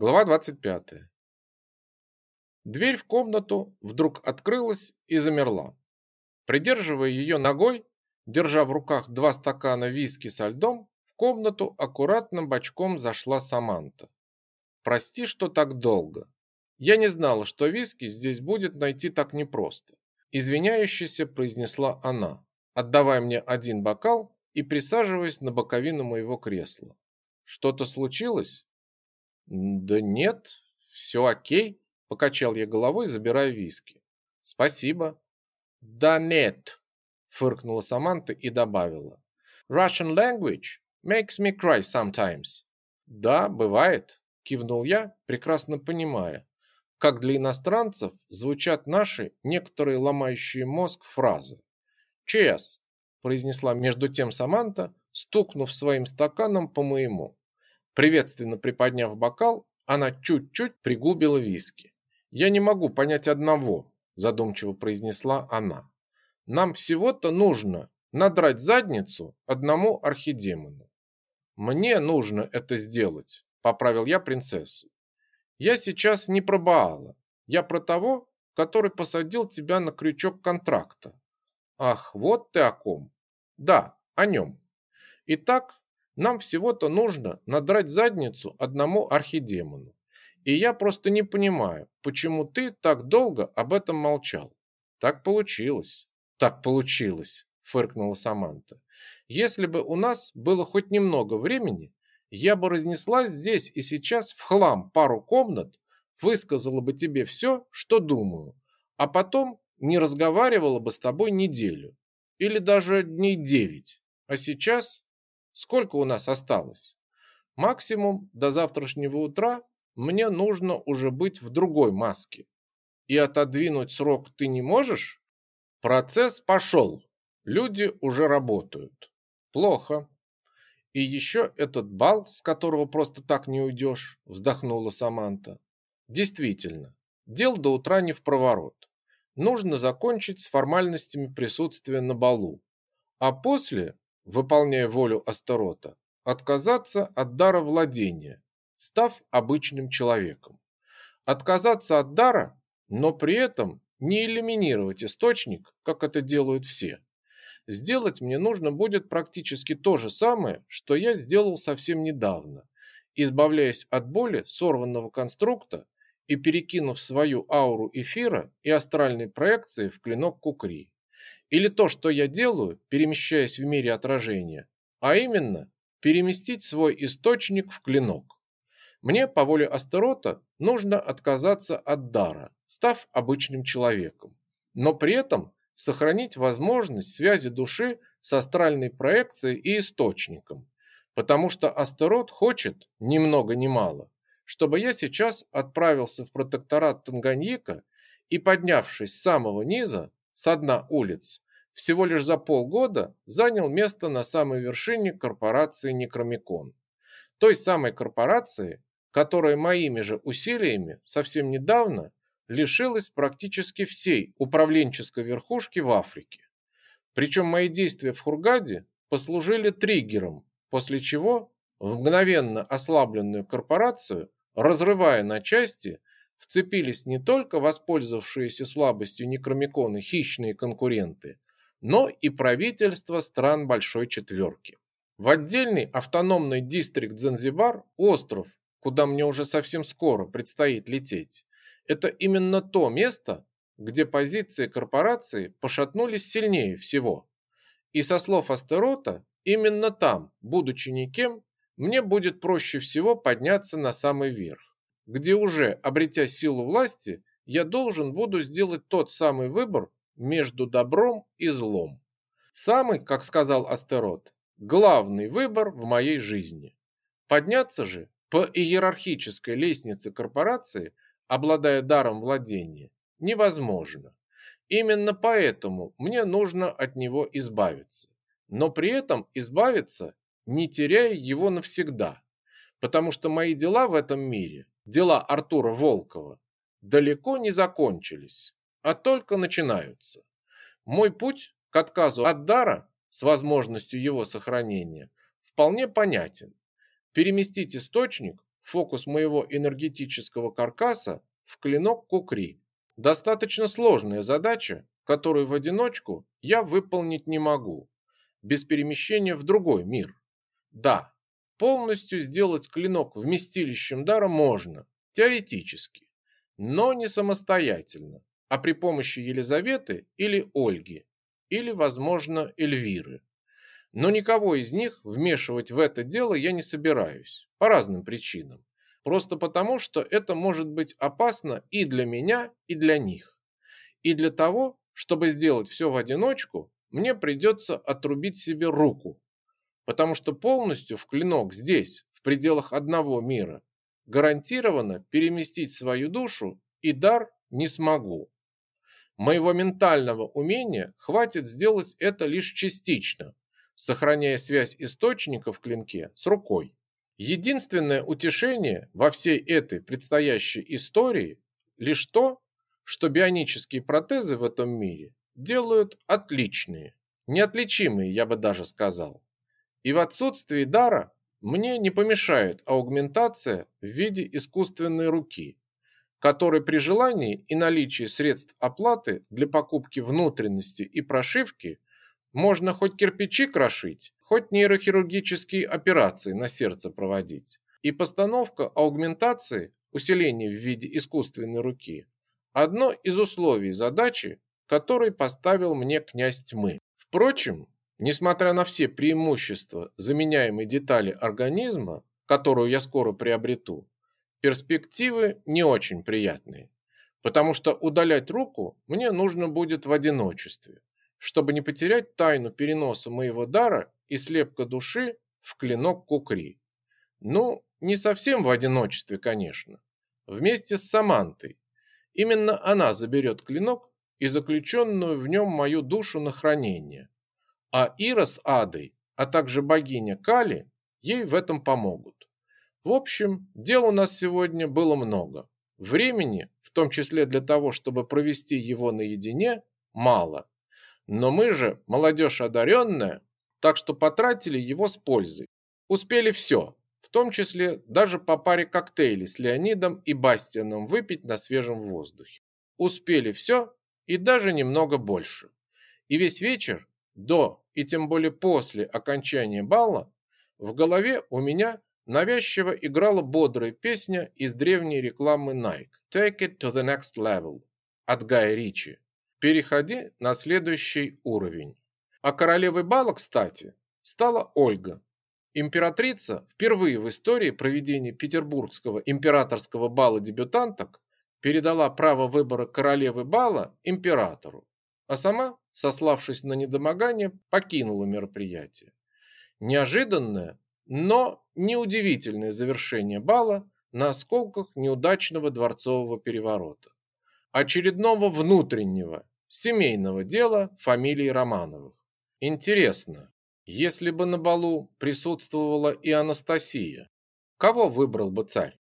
Глава 25. Дверь в комнату вдруг открылась и замерла. Придерживая ее ногой, держа в руках два стакана виски со льдом, в комнату аккуратным бочком зашла Саманта. Прости, что так долго. Я не знала, что виски здесь будет найти так непросто, извиняющаяся произнесла она, отдавая мне один бокал и присаживаясь на боковину моего кресла. Что-то случилось? Да нет, все окей, покачал я головой, забирая виски. Спасибо. Да нет, фыркнула Саманта и добавила. Russian language makes me cry sometimes. Да, бывает, кивнул я, прекрасно понимая, как для иностранцев звучат наши некоторые ломающие мозг фразы. Cheers, произнесла между тем Саманта, стукнув своим стаканом по моему. Приветственно приподняв бокал, она чуть-чуть пригубила виски. «Я не могу понять одного», – задумчиво произнесла она. «Нам всего-то нужно надрать задницу одному архидемону». «Мне нужно это сделать», – поправил я принцессу. «Я сейчас не про Баала, я про того, который посадил тебя на крючок контракта». «Ах, вот ты о ком». «Да, о нем». Итак, нам всего-то нужно надрать задницу одному архидемону. И я просто не понимаю, почему ты так долго об этом молчал. Так получилось. Так получилось, фыркнула Саманта. Если бы у нас было хоть немного времени, я бы разнесла здесь и сейчас в хлам пару комнат, высказала бы тебе все, что думаю, а потом не разговаривала бы с тобой неделю или даже дней девять. А сейчас Сколько у нас осталось? Максимум до завтрашнего утра мне нужно уже быть в другой маске. И отодвинуть срок ты не можешь? Процесс пошел. Люди уже работают. Плохо. И еще этот бал, с которого просто так не уйдешь, вздохнула Саманта. Действительно, дел до утра не в проворот. Нужно закончить с формальностями присутствия на балу. А после выполняя волю Астарота, отказаться от дара владения, став обычным человеком. Отказаться от дара, но при этом не элиминировать источник, как это делают все. Сделать мне нужно будет практически то же самое, что я сделал совсем недавно, избавляясь от боли сорванного конструкта и перекинув свою ауру эфира и астральной проекции в клинок Кукри. Или то, что я делаю, перемещаясь в мире отражения, а именно переместить свой источник в клинок. Мне по воле Астарота нужно отказаться от дара, став обычным человеком, но при этом сохранить возможность связи души с астральной проекцией и источником, потому что Астарот хочет, ни много ни мало, чтобы я сейчас отправился в протекторат Танганьика и, поднявшись с самого низа, с дна улиц, всего лишь за полгода занял место на самой вершине корпорации Некромикон. Той самой корпорации, которая моими же усилиями совсем недавно лишилась практически всей управленческой верхушки в Африке. Причем мои действия в Хургаде послужили триггером, после чего в мгновенно ослабленную корпорацию, разрывая на части, вцепились не только воспользовавшиеся слабостью некромиконы хищные конкуренты, но и правительства стран Большой Четверки. В отдельный автономный дистрикт Занзибар, остров, куда мне уже совсем скоро предстоит лететь, это именно то место, где позиции корпорации пошатнулись сильнее всего. И со слов Астерота, именно там, будучи никем, мне будет проще всего подняться на самый верх где уже, обретя силу власти, я должен буду сделать тот самый выбор между добром и злом. Самый, как сказал Астерот, главный выбор в моей жизни. Подняться же по иерархической лестнице корпорации, обладая даром владения, невозможно. Именно поэтому мне нужно от него избавиться. Но при этом избавиться, не теряя его навсегда. Потому что мои дела в этом мире дела Артура Волкова далеко не закончились, а только начинаются. Мой путь к отказу от дара с возможностью его сохранения вполне понятен. Переместить источник фокус моего энергетического каркаса в клинок Кукри. Достаточно сложная задача, которую в одиночку я выполнить не могу, без перемещения в другой мир. Да, полностью сделать клинок вместилищем дара можно, теоретически, но не самостоятельно, а при помощи Елизаветы или Ольги, или, возможно, Эльвиры. Но никого из них вмешивать в это дело я не собираюсь, по разным причинам. Просто потому, что это может быть опасно и для меня, и для них. И для того, чтобы сделать все в одиночку, мне придется отрубить себе руку. Потому что полностью в клинок здесь, в пределах одного мира, гарантированно переместить свою душу и дар не смогу. Моего ментального умения хватит сделать это лишь частично, сохраняя связь источника в клинке с рукой. Единственное утешение во всей этой предстоящей истории лишь то, что бионические протезы в этом мире делают отличные, неотличимые, я бы даже сказал. И в отсутствии дара мне не помешает аугментация в виде искусственной руки, которой при желании и наличии средств оплаты для покупки внутренности и прошивки можно хоть кирпичи крошить, хоть нейрохирургические операции на сердце проводить. И постановка аугментации, усиление в виде искусственной руки, одно из условий задачи, который поставил мне князь тьмы. Впрочем, несмотря на все преимущества заменяемой детали организма, которую я скоро приобрету, перспективы не очень приятные, потому что удалять руку мне нужно будет в одиночестве чтобы не потерять тайну переноса моего дара и слепка души в клинок Кукри. Ну, не совсем в одиночестве, конечно. Вместе с Самантой. Именно она заберет клинок и заключенную в нем мою душу на хранение. А Ира с Адой, а также богиня Кали ей в этом помогут. В общем, дел у нас сегодня было много. Времени, в том числе для того, чтобы провести его наедине, мало. Но мы же молодежь одаренная, так что потратили его с пользой. Успели все, в том числе даже по паре коктейлей с Леонидом и Бастианом выпить на свежем воздухе. Успели все и даже немного больше. И весь вечер, до и тем более после окончания бала, в голове у меня навязчиво играла бодрая песня из древней рекламы Nike «Take it to the next level» от Гая Ричи. Переходи на следующий уровень. А королевой бала, кстати, стала Ольга. Императрица впервые в истории проведения Петербургского императорского бала дебютанток передала право выбора королевы бала императору, а сама, сославшись на недомогание, покинула мероприятие. Неожиданное, но неудивительное завершение бала на осколках неудачного дворцового переворота очередного внутреннего, семейного дела фамилии Романовых. Интересно, если бы на балу присутствовала и Анастасия, кого выбрал бы царь?